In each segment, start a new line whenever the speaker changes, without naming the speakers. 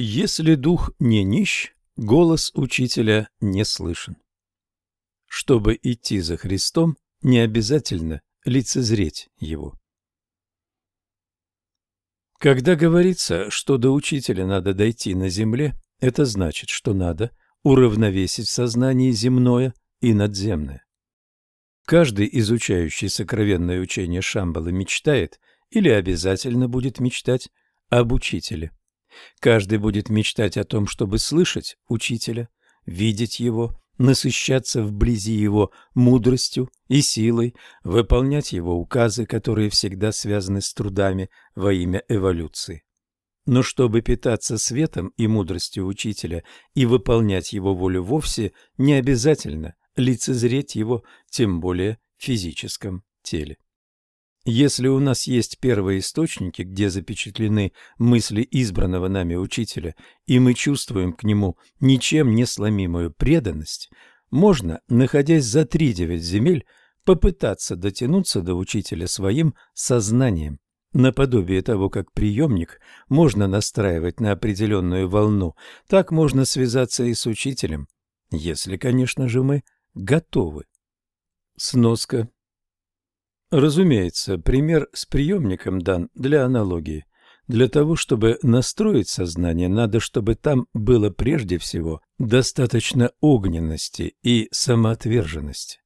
Если дух не нищ, голос учителя не слышен. Чтобы идти за Христом, не обязательно лицезреть его. Когда говорится, что до учителя надо дойти на земле, это значит, что надо уравновесить в сознании земное и надземное. Каждый, изучающий сокровенное учение Шамбалы, мечтает или обязательно будет мечтать об учителе. Каждый будет мечтать о том, чтобы слышать учителя, видеть его, насыщаться вблизи его мудростью и силой, выполнять его указы, которые всегда связаны с трудами во имя эволюции. Но чтобы питаться светом и мудростью учителя и выполнять его волю вовсе, не обязательно лицезреть его, тем более в физическом теле. Если у нас есть первые источники, где запечатлены мысли избранного нами учителя, и мы чувствуем к нему ничем не сломимую преданность, можно, находясь за три девять земель, попытаться дотянуться до учителя своим сознанием. Наподобие того, как приемник можно настраивать на определенную волну, так можно связаться и с учителем, если, конечно же, мы готовы. Сноска Разумеется, пример с приемником дан для аналогии. Для того, чтобы настроить сознание, надо, чтобы там было прежде всего достаточно огненности и самоотверженности.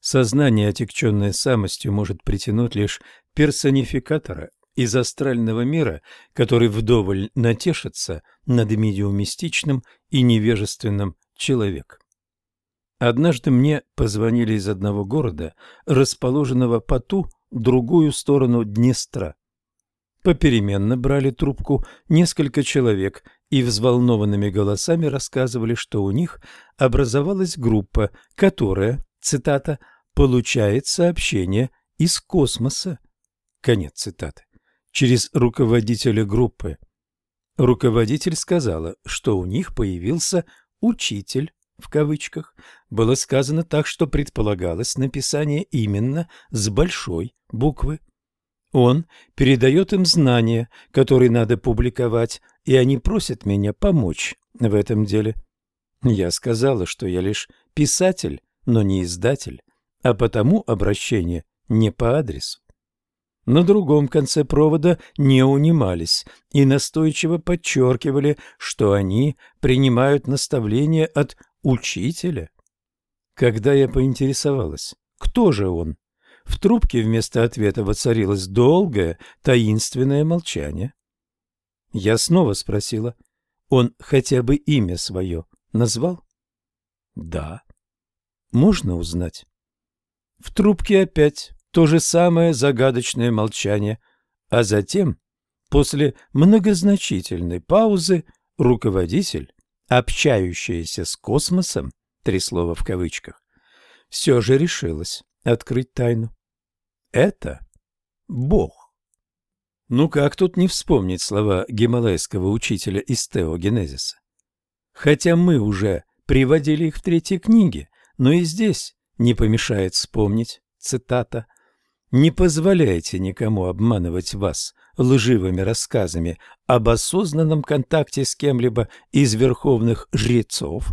Сознание, отягченное самостью, может притянуть лишь персонификатора из астрального мира, который вдоволь натешится над медиумистичным и невежественным человеком. Однажды мне позвонили из одного города, расположенного по ту другую сторону Днестра. Попеременно брали трубку несколько человек и взволнованными голосами рассказывали, что у них образовалась группа, которая, цитата, «получает сообщение из космоса». Конец цитаты. Через руководителя группы. Руководитель сказала, что у них появился учитель в кавычках, было сказано так, что предполагалось написание именно с большой буквы. Он передает им знания, которые надо публиковать, и они просят меня помочь в этом деле. Я сказала, что я лишь писатель, но не издатель, а потому обращение не по адресу. На другом конце провода не унимались и настойчиво подчеркивали, что они принимают наставления от Учителя? Когда я поинтересовалась, кто же он, в трубке вместо ответа воцарилось долгое, таинственное молчание. Я снова спросила, он хотя бы имя свое назвал? Да. Можно узнать? В трубке опять то же самое загадочное молчание, а затем, после многозначительной паузы, руководитель общающаяся с космосом, три слова в кавычках, все же решилась открыть тайну. Это Бог. Ну как тут не вспомнить слова гималайского учителя из теогенезиса? Хотя мы уже приводили их в третьей книге, но и здесь не помешает вспомнить, цитата, «Не позволяйте никому обманывать вас лживыми рассказами об осознанном контакте с кем-либо из верховных жрецов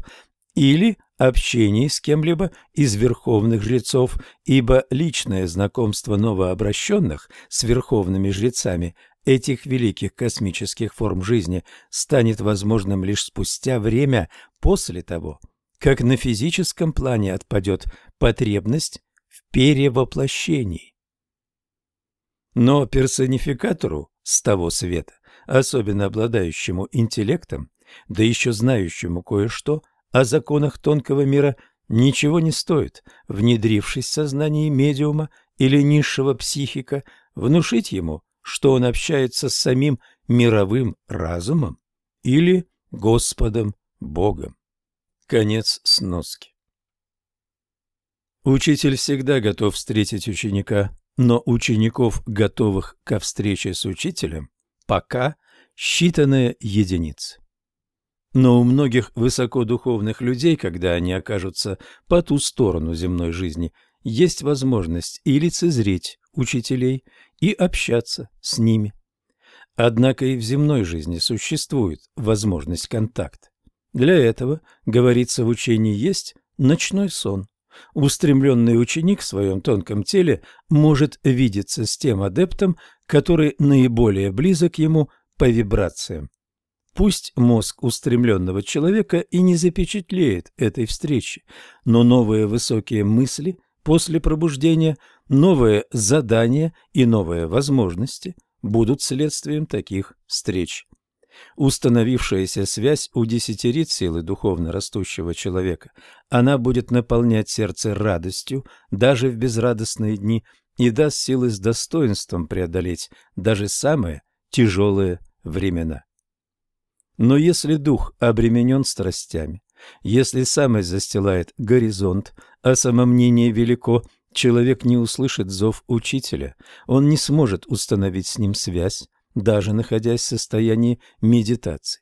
или общении с кем-либо из верховных жрецов, ибо личное знакомство новообращенных с верховными жрецами этих великих космических форм жизни станет возможным лишь спустя время после того, как на физическом плане отпадет потребность в перевоплощении. Но персонификатору с того света, особенно обладающему интеллектом, да еще знающему кое-что о законах тонкого мира, ничего не стоит, внедрившись в сознание медиума или низшего психика, внушить ему, что он общается с самим мировым разумом или Господом Богом. Конец сноски. Учитель всегда готов встретить ученика но учеников, готовых ко встрече с учителем, пока считанные единицы. Но у многих высокодуховных людей, когда они окажутся по ту сторону земной жизни, есть возможность и лицезреть учителей, и общаться с ними. Однако и в земной жизни существует возможность контакта. Для этого, говорится в учении, есть ночной сон. Устремленный ученик в своем тонком теле может видеться с тем адептом, который наиболее близок ему по вибрациям. Пусть мозг устремленного человека и не запечатлеет этой встречи, но новые высокие мысли после пробуждения, новые задания и новые возможности будут следствием таких встреч. Установившаяся связь удесятерит силы духовно растущего человека. Она будет наполнять сердце радостью даже в безрадостные дни и даст силы с достоинством преодолеть даже самые тяжелые времена. Но если дух обременен страстями, если самость застилает горизонт, а самомнение велико, человек не услышит зов учителя, он не сможет установить с ним связь, даже находясь в состоянии медитации.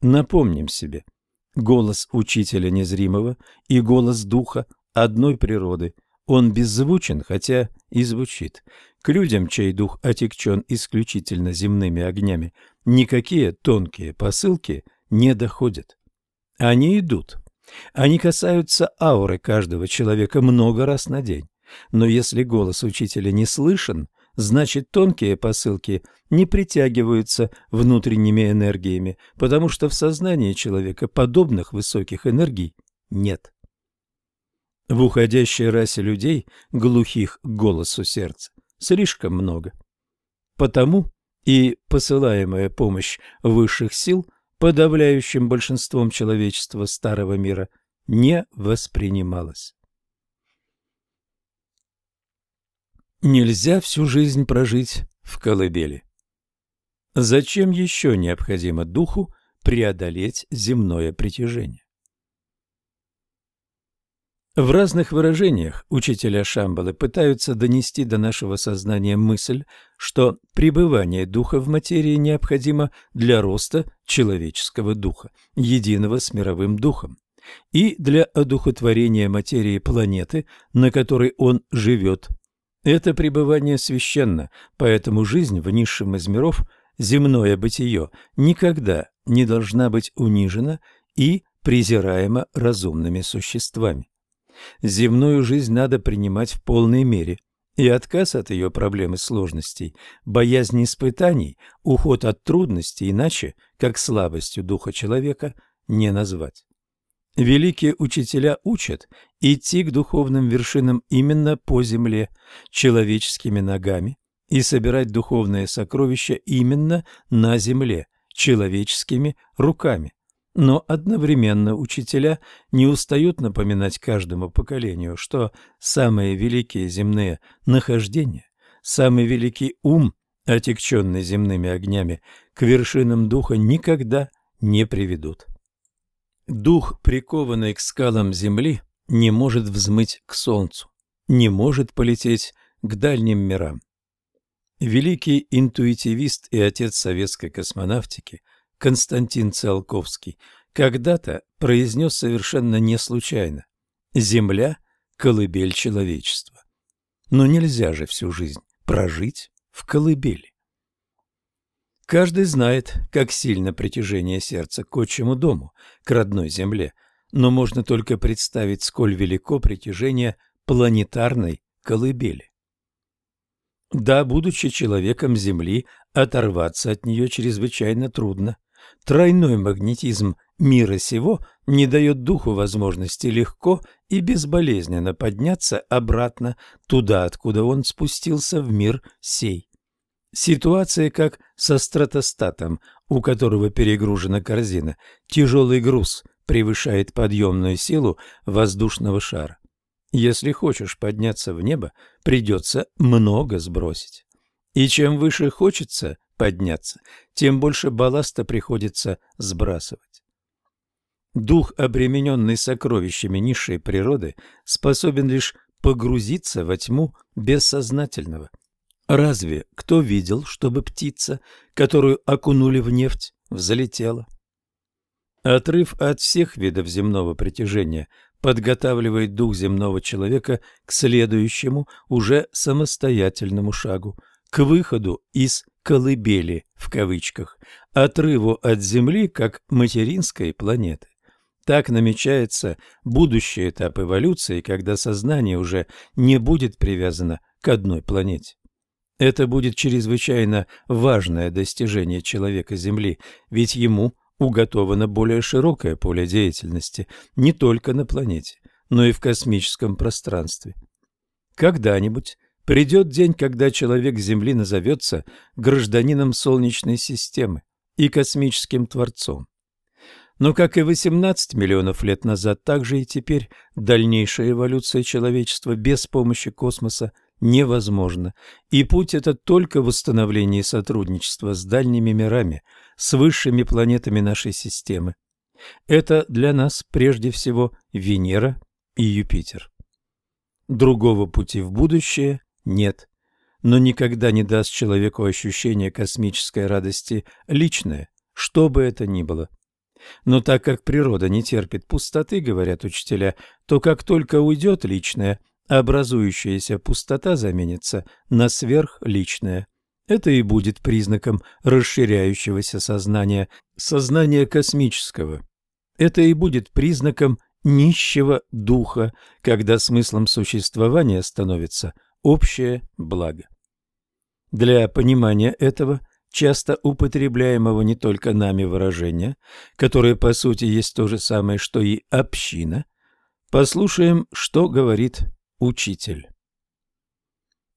Напомним себе, голос учителя незримого и голос духа одной природы – он беззвучен, хотя и звучит. К людям, чей дух отягчен исключительно земными огнями, никакие тонкие посылки не доходят. Они идут. Они касаются ауры каждого человека много раз на день. Но если голос учителя не слышен, значит тонкие посылки не притягиваются внутренними энергиями, потому что в сознании человека подобных высоких энергий нет. В уходящей расе людей, глухих к голосу сердца, слишком много. Потому и посылаемая помощь высших сил подавляющим большинством человечества старого мира не воспринималась. Нельзя всю жизнь прожить в колыбели. Зачем еще необходимо духу преодолеть земное притяжение? В разных выражениях учителя Шамбалы пытаются донести до нашего сознания мысль, что пребывание духа в материи необходимо для роста человеческого духа, единого с мировым духом, и для одухотворения материи планеты, на которой он живет. Это пребывание священно, поэтому жизнь в низшем из миров, земное бытие, никогда не должна быть унижена и презираема разумными существами. Земную жизнь надо принимать в полной мере, и отказ от ее проблем и сложностей, боязнь испытаний, уход от трудностей иначе, как слабостью духа человека, не назвать. Великие учителя учат идти к духовным вершинам именно по земле, человеческими ногами, и собирать духовные сокровища именно на земле, человеческими руками. Но одновременно учителя не устают напоминать каждому поколению, что самые великие земные нахождения, самый великий ум, отягченный земными огнями, к вершинам духа никогда не приведут. Дух, прикованный к скалам земли, не может взмыть к солнцу, не может полететь к дальним мирам. Великий интуитивист и отец советской космонавтики Константин Циолковский когда-то произнес совершенно не случайно «Земля – колыбель человечества». Но нельзя же всю жизнь прожить в колыбели. Каждый знает, как сильно притяжение сердца к отчему дому, к родной земле, но можно только представить, сколь велико притяжение планетарной колыбели. Да, будучи человеком Земли, оторваться от нее чрезвычайно трудно – Тройной магнетизм мира сего не дает духу возможности легко и безболезненно подняться обратно туда, откуда он спустился в мир сей. Ситуация как со стратостатом, у которого перегружена корзина. Тяжелый груз превышает подъемную силу воздушного шара. Если хочешь подняться в небо, придется много сбросить. И чем выше хочется подняться, тем больше балласта приходится сбрасывать. Дух, обремененный сокровищами низшей природы, способен лишь погрузиться во тьму бессознательного. Разве кто видел, чтобы птица, которую окунули в нефть, взлетела? Отрыв от всех видов земного притяжения подготавливает дух земного человека к следующему, уже самостоятельному шагу – к выходу из колыбели в кавычках, отрыву от Земли как материнской планеты. Так намечается будущий этап эволюции, когда сознание уже не будет привязано к одной планете. Это будет чрезвычайно важное достижение человека Земли, ведь ему уготовано более широкое поле деятельности не только на планете, но и в космическом пространстве. Когда-нибудь придет день, когда человек Земли назовется гражданином Солнечной системы и космическим творцом. Но, как и 18 миллионов лет назад, так же и теперь дальнейшая эволюция человечества без помощи космоса невозможна, и путь этот только в восстановлении сотрудничества с дальними мирами, с высшими планетами нашей системы. Это для нас прежде всего Венера и Юпитер. Другого пути в будущее нет, но никогда не даст человеку ощущение космической радости личное, что бы это ни было. Но так как природа не терпит пустоты, говорят учителя, то как только уйдет личное, образующаяся пустота заменится на сверхличное. Это и будет признаком расширяющегося сознания, сознания космического. Это и будет признаком нищего духа, когда смыслом существования становится общее благо. Для понимания этого часто употребляемого не только нами выражения, которое по сути есть то же самое, что и община, послушаем, что говорит учитель.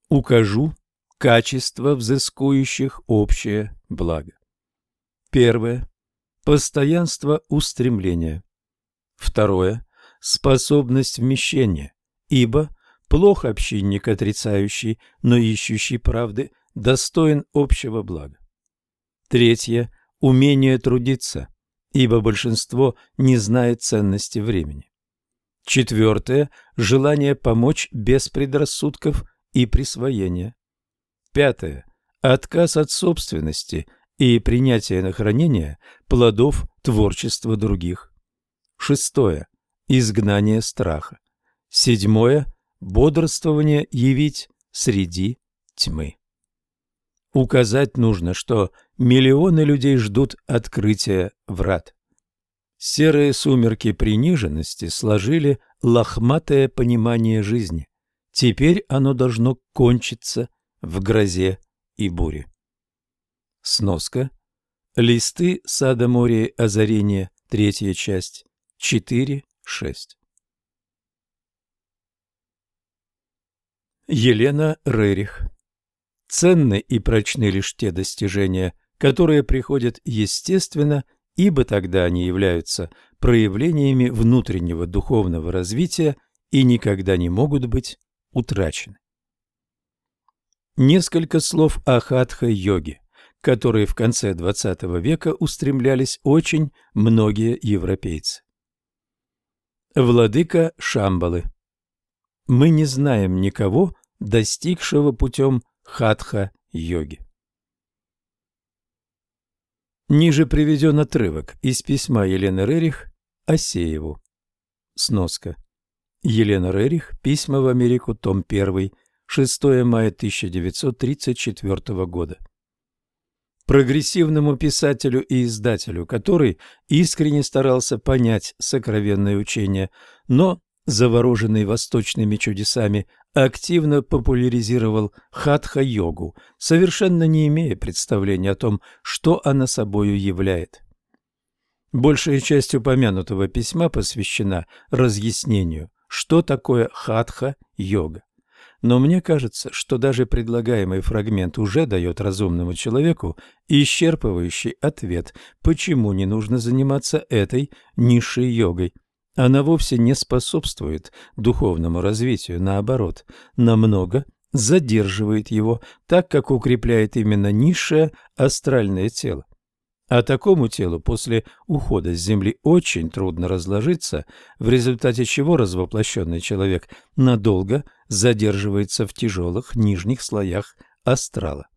Укажу качество взыскующих общее благо. Первое. Постоянство устремления. Второе. Способность вмещения, ибо плох общинник, отрицающий, но ищущий правды, достоин общего блага. Третье – умение трудиться, ибо большинство не знает ценности времени. Четвертое – желание помочь без предрассудков и присвоения. Пятое – отказ от собственности и принятие на хранение плодов творчества других. Шестое – изгнание страха. Седьмое – бодрствование явить среди тьмы. Указать нужно, что миллионы людей ждут открытия врат. Серые сумерки приниженности сложили лохматое понимание жизни. Теперь оно должно кончиться в грозе и буре. Сноска. Листы сада моря озарения, третья часть, 4-6. Елена Рерих Ценны и прочны лишь те достижения, которые приходят естественно, ибо тогда они являются проявлениями внутреннего духовного развития и никогда не могут быть утрачены. Несколько слов о хатха-йоге, которые в конце XX века устремлялись очень многие европейцы. Владыка Шамбалы Мы не знаем никого, достигшего путем хатха-йоги. Ниже приведен отрывок из письма Елены Рерих Асееву. Сноска. Елена Рерих. Письма в Америку. Том 1. 6 мая 1934 года. Прогрессивному писателю и издателю, который искренне старался понять сокровенное учение, но, завороженный восточными чудесами, активно популяризировал хатха-йогу, совершенно не имея представления о том, что она собою являет. Большая часть упомянутого письма посвящена разъяснению, что такое хатха-йога. Но мне кажется, что даже предлагаемый фрагмент уже дает разумному человеку исчерпывающий ответ, почему не нужно заниматься этой низшей йогой, она вовсе не способствует духовному развитию, наоборот, намного задерживает его, так как укрепляет именно низшее астральное тело. А такому телу после ухода с Земли очень трудно разложиться, в результате чего развоплощенный человек надолго задерживается в тяжелых нижних слоях астрала.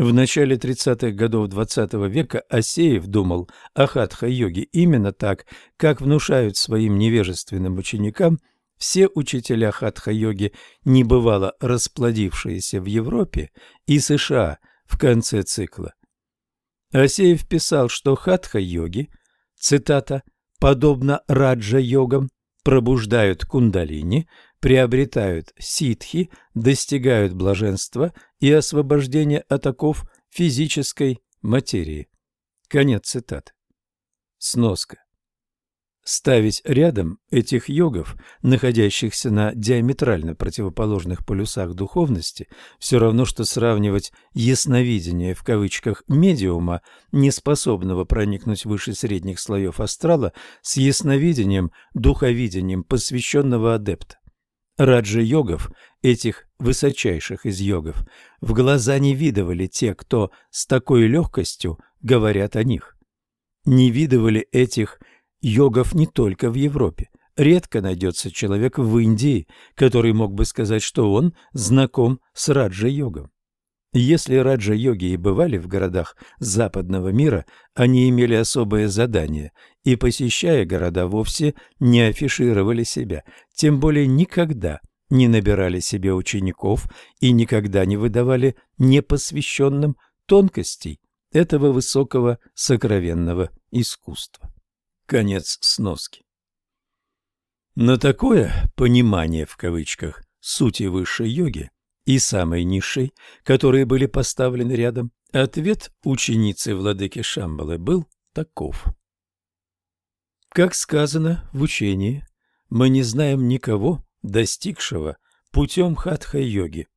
В начале 30-х годов XX -го века Асеев думал о хатха-йоге именно так, как внушают своим невежественным ученикам все учителя хатха-йоги, небывало расплодившиеся в Европе и США в конце цикла. Асеев писал, что хатха-йоги, цитата, подобно раджа-йогам, пробуждают кундалини, приобретают ситхи, достигают блаженства и освобождения от оков физической материи. Конец цитаты. Сноска. Ставить рядом этих йогов, находящихся на диаметрально противоположных полюсах духовности, все равно, что сравнивать «ясновидение» в кавычках медиума, неспособного проникнуть выше средних слоев астрала, с ясновидением, духовидением посвященного адепта. Раджа-йогов, этих высочайших из йогов, в глаза не видывали те, кто с такой легкостью говорят о них. Не видывали этих йогов не только в Европе. Редко найдется человек в Индии, который мог бы сказать, что он знаком с раджа-йогом. Если раджа-йоги и бывали в городах западного мира, они имели особое задание и, посещая города, вовсе не афишировали себя, тем более никогда не набирали себе учеников и никогда не выдавали непосвященным тонкостей этого высокого сокровенного искусства. Конец сноски. На такое «понимание» в кавычках сути высшей йоги и самой низшей, которые были поставлены рядом, ответ ученицы владыки Шамбалы был таков. Как сказано в учении, мы не знаем никого, достигшего путем хатха-йоги.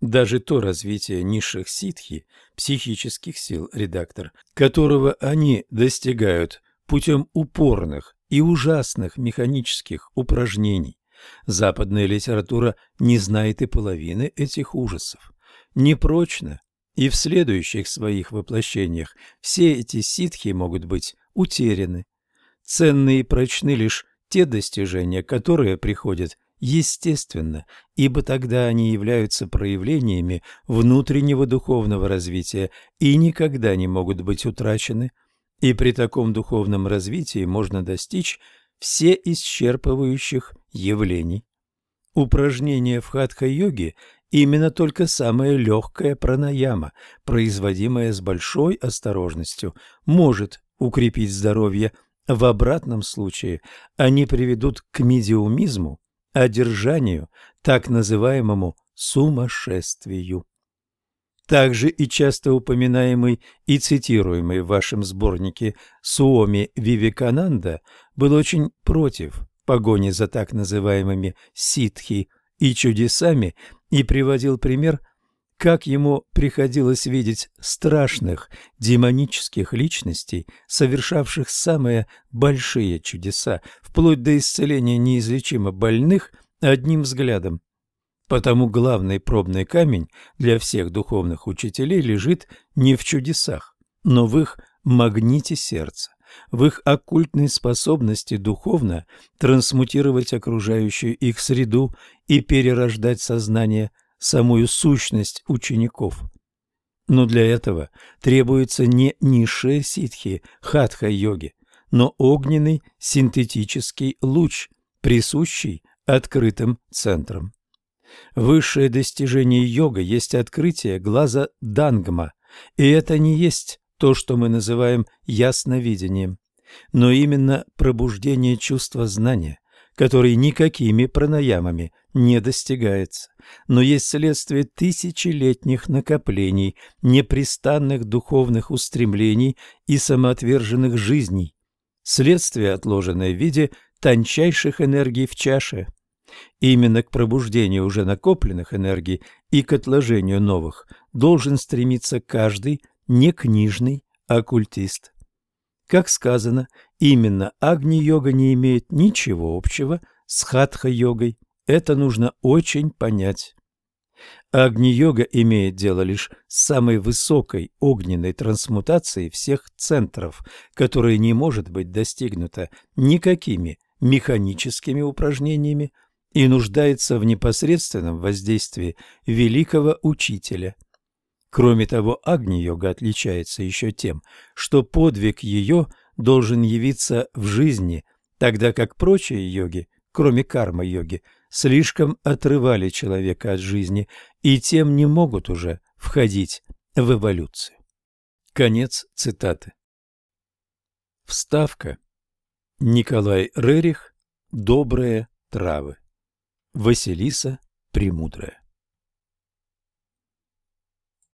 Даже то развитие низших ситхи, психических сил, редактор, которого они достигают путем упорных и ужасных механических упражнений. Западная литература не знает и половины этих ужасов. Непрочно, и в следующих своих воплощениях все эти ситхи могут быть утеряны. Ценны и прочны лишь те достижения, которые приходят естественно, ибо тогда они являются проявлениями внутреннего духовного развития и никогда не могут быть утрачены – и при таком духовном развитии можно достичь все исчерпывающих явлений. Упражнение в хатха-йоге именно только самая легкая пранаяма, производимая с большой осторожностью, может укрепить здоровье. В обратном случае они приведут к медиумизму, одержанию, так называемому сумасшествию также и часто упоминаемый и цитируемый в вашем сборнике Суоми Вивекананда был очень против погони за так называемыми ситхи и чудесами и приводил пример, как ему приходилось видеть страшных демонических личностей, совершавших самые большие чудеса, вплоть до исцеления неизлечимо больных одним взглядом. Потому главный пробный камень для всех духовных учителей лежит не в чудесах, но в их магните сердца, в их оккультной способности духовно трансмутировать окружающую их среду и перерождать сознание, самую сущность учеников. Но для этого требуется не низшие ситхи хатха-йоги, но огненный синтетический луч, присущий открытым центрам. Высшее достижение йога есть открытие глаза Дангма, и это не есть то, что мы называем ясновидением, но именно пробуждение чувства знания, которое никакими пранаямами не достигается, но есть следствие тысячелетних накоплений, непрестанных духовных устремлений и самоотверженных жизней, следствие, отложенное в виде тончайших энергий в чаше – Именно к пробуждению уже накопленных энергий и к отложению новых должен стремиться каждый некнижный оккультист. Как сказано, именно Агни-йога не имеет ничего общего с хатха-йогой. Это нужно очень понять. Агни-йога имеет дело лишь с самой высокой огненной трансмутацией всех центров, которая не может быть достигнута никакими механическими упражнениями, и нуждается в непосредственном воздействии великого учителя. Кроме того, Агни-йога отличается еще тем, что подвиг ее должен явиться в жизни, тогда как прочие йоги, кроме карма-йоги, слишком отрывали человека от жизни и тем не могут уже входить в эволюцию. Конец цитаты. Вставка. Николай Рерих. Добрые травы. Василиса Премудрая.